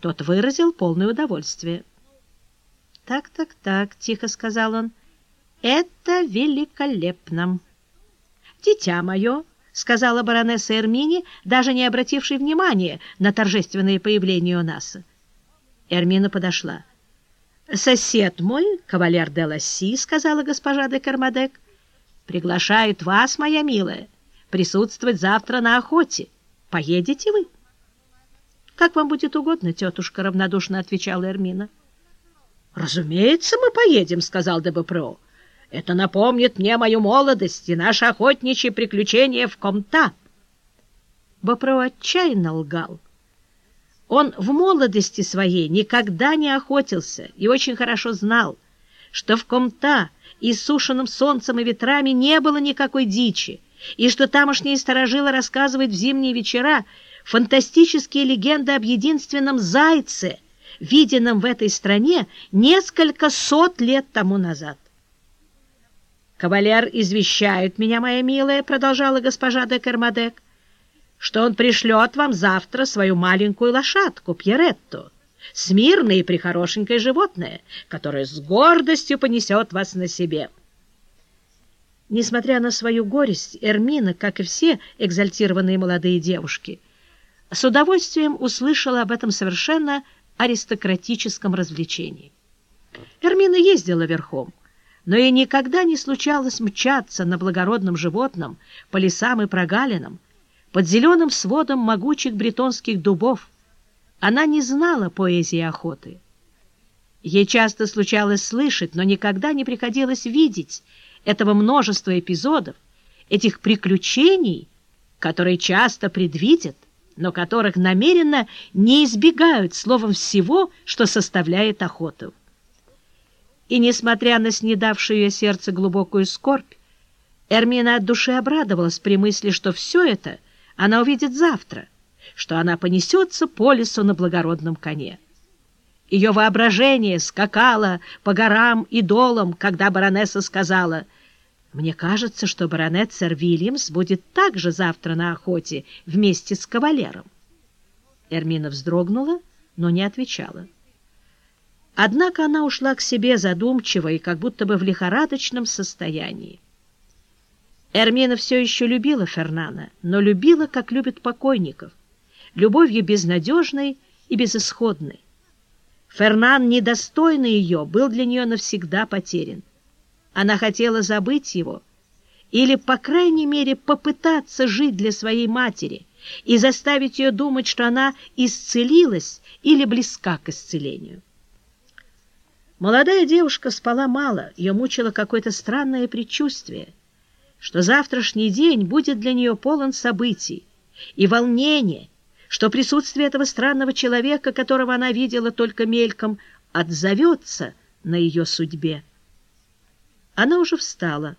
Тот выразил полное удовольствие. «Так, так, так», — тихо сказал он, — «это великолепно». «Дитя мое», — сказала баронесса Эрмини, даже не обратившей внимания на торжественное появление у нас. Эрмина подошла. «Сосед мой, кавалер де Ласси», — сказала госпожа де Кармадек, — «приглашает вас, моя милая, присутствовать завтра на охоте. Поедете вы?» «Как вам будет угодно, тетушка», — равнодушно отвечала Эрмина. «Разумеется, мы поедем», — сказал Дебопро. «Это напомнит мне мою молодость и наши охотничьи приключения в Комта». Бопро отчаянно лгал. Он в молодости своей никогда не охотился и очень хорошо знал, что в Комта и сушеным солнцем и ветрами не было никакой дичи, и что тамошние сторожилы рассказывают в зимние вечера фантастические легенды об единственном зайце, виденном в этой стране несколько сот лет тому назад. «Кавалер извещает меня, моя милая», — продолжала госпожа де Кермадек, «что он пришлет вам завтра свою маленькую лошадку, Пьеретту, смирное и прихорошенькое животное, которое с гордостью понесет вас на себе». Несмотря на свою горесть, Эрмина, как и все экзальтированные молодые девушки, с удовольствием услышала об этом совершенно аристократическом развлечении. Эрмина ездила верхом, но ей никогда не случалось мчаться на благородном животном по лесам и прогалинам, под зеленым сводом могучих бретонских дубов. Она не знала поэзии охоты. Ей часто случалось слышать, но никогда не приходилось видеть этого множества эпизодов, этих приключений, которые часто предвидят, но которых намеренно не избегают словом всего, что составляет охоту. И, несмотря на снедавшую ее сердце глубокую скорбь, Эрмина от души обрадовалась при мысли, что все это она увидит завтра, что она понесется по лесу на благородном коне. Ее воображение скакало по горам и долам, когда баронесса сказала — мне кажется, что баронет сэр Вильямс будет также завтра на охоте вместе с кавалером. Эрмина вздрогнула, но не отвечала. Однако она ушла к себе задумчиво и как будто бы в лихорадочном состоянии. Эрмина все еще любила Фернана, но любила, как любят покойников, любовью безнадежной и безысходной. Фернан, недостойный ее, был для нее навсегда потерян. Она хотела забыть его или, по крайней мере, попытаться жить для своей матери и заставить ее думать, что она исцелилась или близка к исцелению. Молодая девушка спала мало, ее мучило какое-то странное предчувствие, что завтрашний день будет для нее полон событий и волнения, что присутствие этого странного человека, которого она видела только мельком, отзовется на ее судьбе. Она уже встала,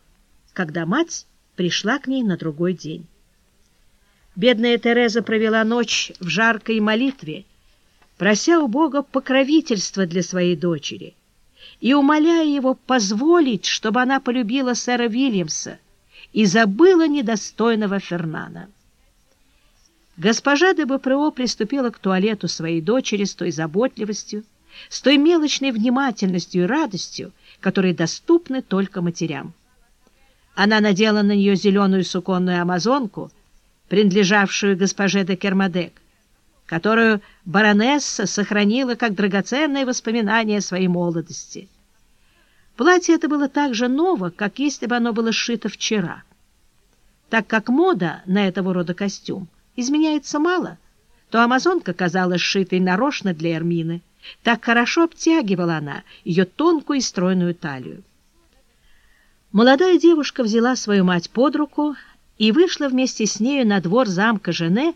когда мать пришла к ней на другой день. Бедная Тереза провела ночь в жаркой молитве, прося у Бога покровительства для своей дочери и умоляя его позволить, чтобы она полюбила сэра Вильямса и забыла недостойного Фернана. Госпожа де Бопрео приступила к туалету своей дочери с той заботливостью, с той мелочной внимательностью и радостью, которые доступны только матерям. Она надела на нее зеленую суконную амазонку, принадлежавшую госпоже де Кермадек, которую баронесса сохранила как драгоценное воспоминание своей молодости. Платье это было так же ново, как если бы оно было сшито вчера. Так как мода на этого рода костюм изменяется мало, то амазонка казалась сшитой нарочно для Эрмины, так хорошо обтягивала она ее тонкую и стройную талию. Молодая девушка взяла свою мать под руку и вышла вместе с нею на двор замка Жене,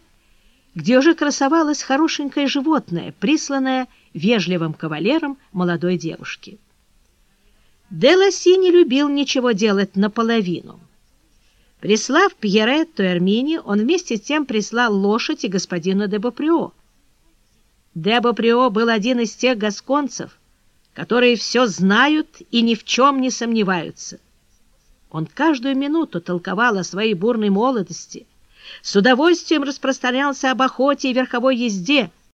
где уже красовалось хорошенькое животное, присланное вежливым кавалером молодой девушки. Деласи не любил ничего делать наполовину. Прислав Пьеретту Эрмини, он вместе с тем прислал лошадь и господину де Боприо, Дебо-Прио был один из тех гасконцев, которые все знают и ни в чем не сомневаются. Он каждую минуту толковал о своей бурной молодости, с удовольствием распространялся об охоте и верховой езде —